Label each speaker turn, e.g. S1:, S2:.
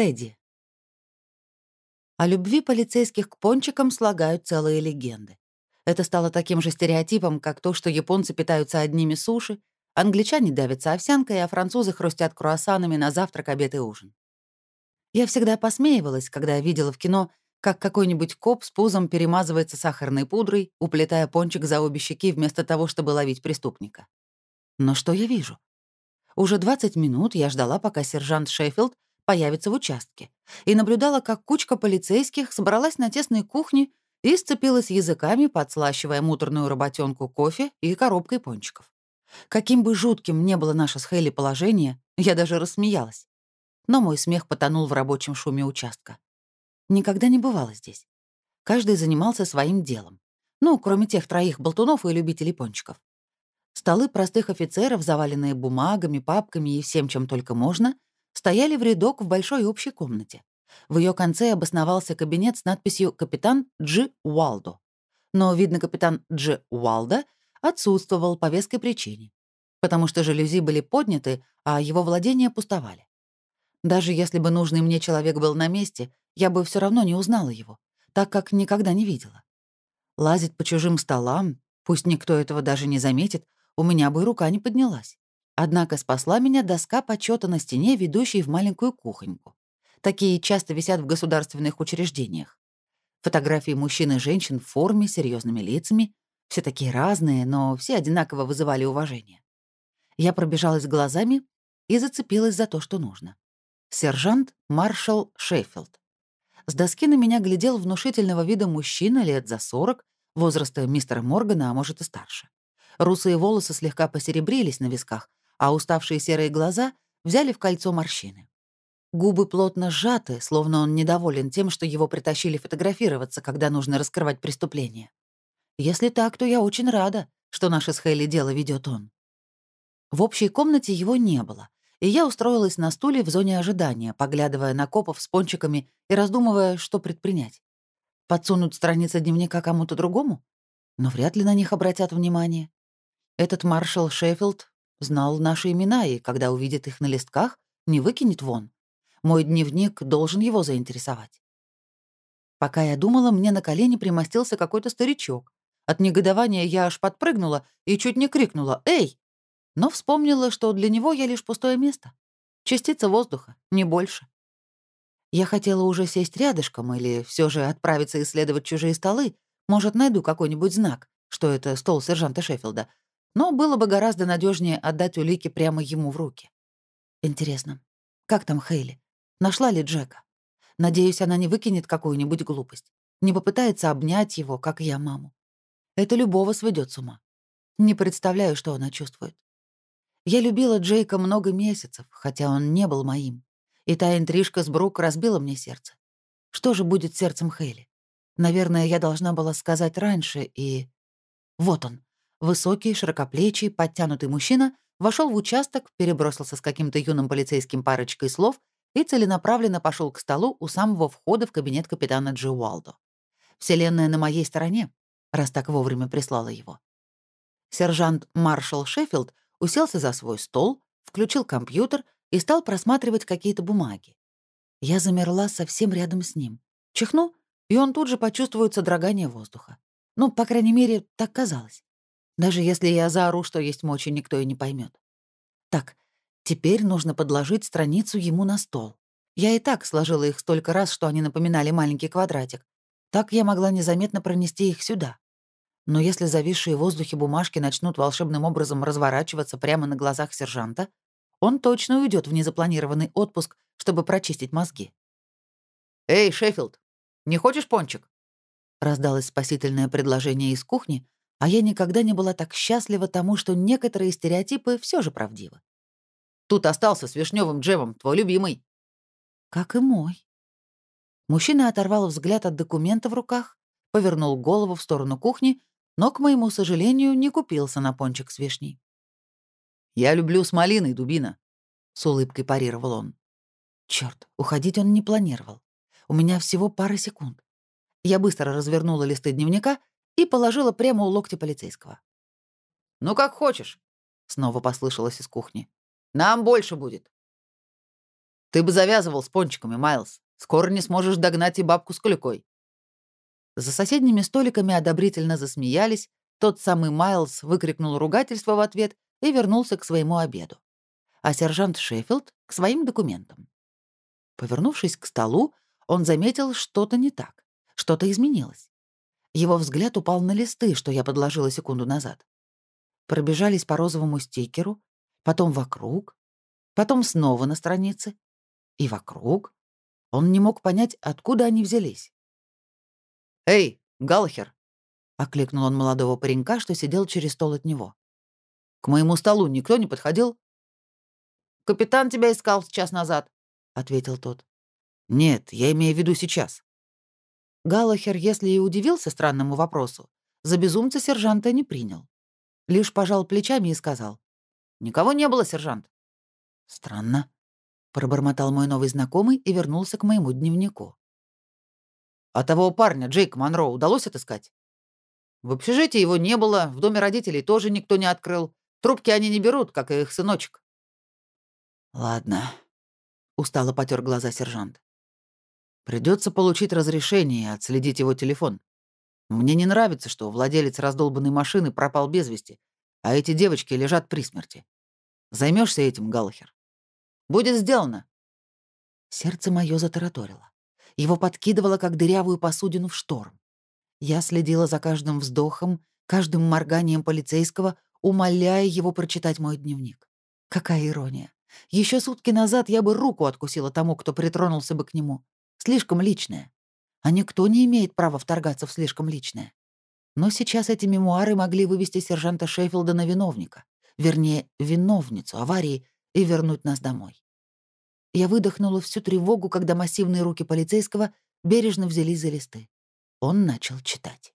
S1: Тедди. О любви полицейских к пончикам слагают целые легенды. Это стало таким же стереотипом, как то, что японцы питаются одними суши, англичане давятся овсянкой, а французы хрустят круассанами на завтрак, обед и ужин. Я всегда посмеивалась, когда видела в кино, как какой-нибудь коп с пузом перемазывается сахарной пудрой, уплетая пончик за обе щеки вместо того, чтобы ловить преступника. Но что я вижу? Уже 20 минут я ждала, пока сержант Шеффилд появится в участке, и наблюдала, как кучка полицейских собралась на тесной кухне и сцепилась языками, подслащивая муторную работенку кофе и коробкой пончиков. Каким бы жутким не было наше с Хейли положение, я даже рассмеялась. Но мой смех потонул в рабочем шуме участка. Никогда не бывало здесь. Каждый занимался своим делом. Ну, кроме тех троих болтунов и любителей пончиков. Столы простых офицеров, заваленные бумагами, папками и всем, чем только можно, стояли в рядок в большой общей комнате. В ее конце обосновался кабинет с надписью «Капитан Джи Уалдо». Но, видно, капитан Джи Уалдо отсутствовал по веской причине, потому что жалюзи были подняты, а его владения пустовали. Даже если бы нужный мне человек был на месте, я бы все равно не узнала его, так как никогда не видела. Лазить по чужим столам, пусть никто этого даже не заметит, у меня бы рука не поднялась. Однако спасла меня доска почета на стене, ведущей в маленькую кухоньку. Такие часто висят в государственных учреждениях. Фотографии мужчин и женщин в форме, серьезными лицами. Все такие разные, но все одинаково вызывали уважение. Я пробежалась глазами и зацепилась за то, что нужно. Сержант Маршал Шеффилд. С доски на меня глядел внушительного вида мужчина лет за 40, возраста мистера Моргана, а может и старше. Русые волосы слегка посеребрились на висках, а уставшие серые глаза взяли в кольцо морщины. Губы плотно сжаты, словно он недоволен тем, что его притащили фотографироваться, когда нужно раскрывать преступление. Если так, то я очень рада, что наше с Хейли дело ведет он. В общей комнате его не было, и я устроилась на стуле в зоне ожидания, поглядывая на копов с пончиками и раздумывая, что предпринять. Подсунуть страницы дневника кому-то другому? Но вряд ли на них обратят внимание. Этот маршал Шеффилд Знал наши имена и, когда увидит их на листках, не выкинет вон. Мой дневник должен его заинтересовать. Пока я думала, мне на колени примостился какой-то старичок. От негодования я аж подпрыгнула и чуть не крикнула «Эй!», но вспомнила, что для него я лишь пустое место. Частица воздуха, не больше. Я хотела уже сесть рядышком или все же отправиться исследовать чужие столы. Может, найду какой-нибудь знак, что это стол сержанта Шеффилда, но было бы гораздо надежнее отдать улики прямо ему в руки. Интересно, как там Хейли? Нашла ли Джека? Надеюсь, она не выкинет какую-нибудь глупость. Не попытается обнять его, как я маму. Это любого сведет с ума. Не представляю, что она чувствует. Я любила Джейка много месяцев, хотя он не был моим. И та интрижка с Брук разбила мне сердце. Что же будет сердцем Хейли? Наверное, я должна была сказать раньше, и... Вот он, Высокий, широкоплечий, подтянутый мужчина вошел в участок, перебросился с каким-то юным полицейским парочкой слов и целенаправленно пошел к столу у самого входа в кабинет капитана Джи Уалдо. Вселенная на моей стороне, раз так вовремя прислала его. Сержант Маршал Шеффилд уселся за свой стол, включил компьютер и стал просматривать какие-то бумаги. Я замерла совсем рядом с ним. Чихну, и он тут же почувствует содрогание воздуха. Ну, по крайней мере, так казалось. Даже если я заору, что есть мочи, никто и не поймет. Так, теперь нужно подложить страницу ему на стол. Я и так сложила их столько раз, что они напоминали маленький квадратик. Так я могла незаметно пронести их сюда. Но если зависшие в воздухе бумажки начнут волшебным образом разворачиваться прямо на глазах сержанта, он точно уйдет в незапланированный отпуск, чтобы прочистить мозги. «Эй, Шеффилд, не хочешь пончик?» Раздалось спасительное предложение из кухни, а я никогда не была так счастлива тому, что некоторые стереотипы все же правдивы. Тут остался с вишневым джемом, твой любимый. Как и мой. Мужчина оторвал взгляд от документа в руках, повернул голову в сторону кухни, но, к моему сожалению, не купился на пончик с вишней. «Я люблю с малиной, дубина», — с улыбкой парировал он. Черт, уходить он не планировал. У меня всего пара секунд. Я быстро развернула листы дневника и положила прямо у локтя полицейского. «Ну, как хочешь», — снова послышалось из кухни. «Нам больше будет». Ты бы завязывал с пончиками, Майлз. Скоро не сможешь догнать и бабку с куликой. За соседними столиками одобрительно засмеялись, тот самый Майлз выкрикнул ругательство в ответ и вернулся к своему обеду. А сержант Шеффилд — к своим документам. Повернувшись к столу, он заметил что-то не так, что-то изменилось. Его взгляд упал на листы, что я подложила секунду назад. Пробежались по розовому стикеру, потом вокруг, потом снова на странице и вокруг. Он не мог понять, откуда они взялись. «Эй, Галхер!» — окликнул он молодого паренька, что сидел через стол от него. «К моему столу никто не подходил?» «Капитан тебя искал час назад», — ответил тот. «Нет, я имею в виду сейчас». Галахер, если и удивился странному вопросу, за безумца сержанта не принял. Лишь пожал плечами и сказал. «Никого не было, сержант». «Странно», — пробормотал мой новый знакомый и вернулся к моему дневнику. «А того парня, Джейк Монро, удалось отыскать?» «В общежитии его не было, в доме родителей тоже никто не открыл. Трубки они не берут, как и их сыночек». «Ладно», — устало потер глаза сержант. Придется получить разрешение и отследить его телефон. Мне не нравится, что владелец раздолбанной машины пропал без вести, а эти девочки лежат при смерти. Займешься этим, Галлахер?» «Будет сделано». Сердце мое затараторило. Его подкидывало, как дырявую посудину в шторм. Я следила за каждым вздохом, каждым морганием полицейского, умоляя его прочитать мой дневник. Какая ирония. Еще сутки назад я бы руку откусила тому, кто притронулся бы к нему. Слишком личное. А никто не имеет права вторгаться в слишком личное. Но сейчас эти мемуары могли вывести сержанта Шеффилда на виновника, вернее, виновницу аварии, и вернуть нас домой. Я выдохнула всю тревогу, когда массивные руки полицейского бережно взялись за листы. Он начал читать.